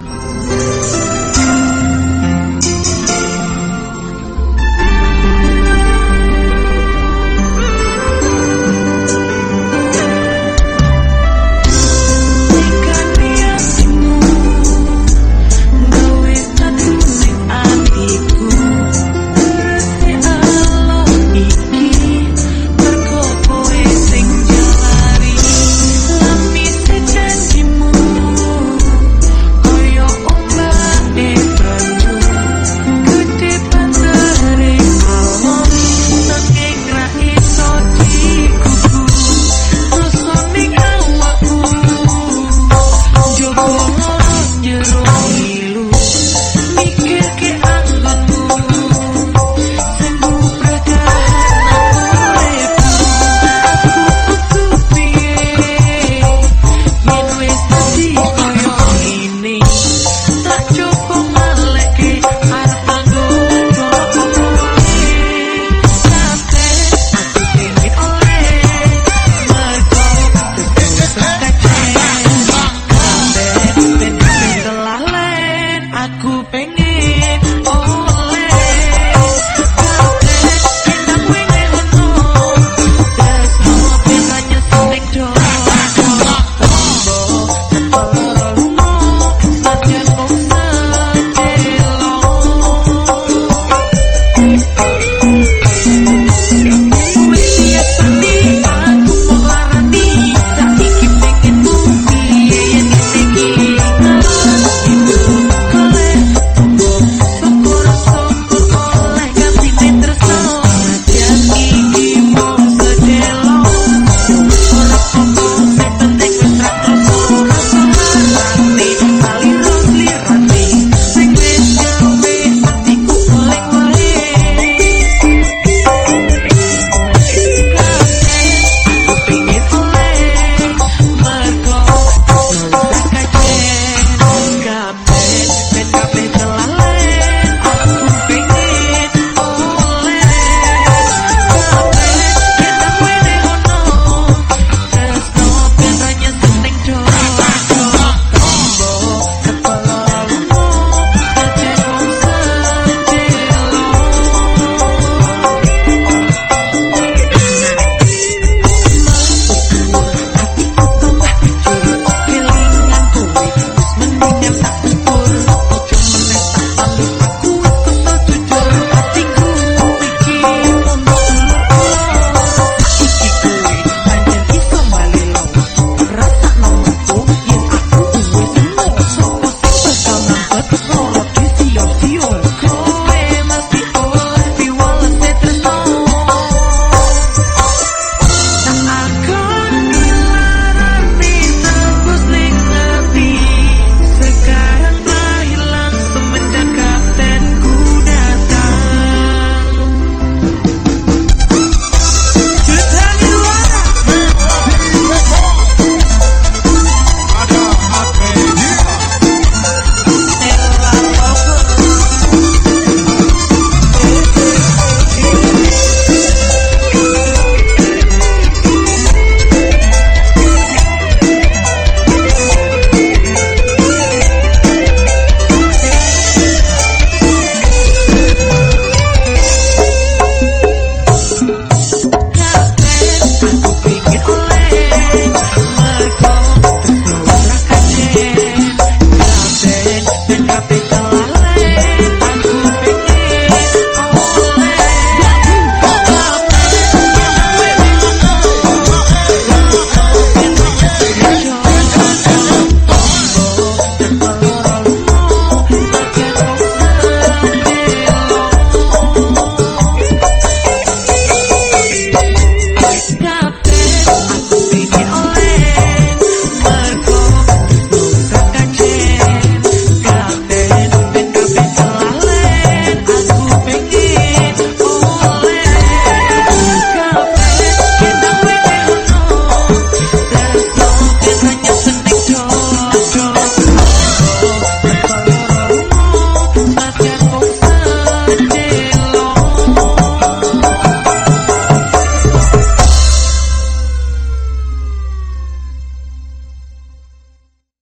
You.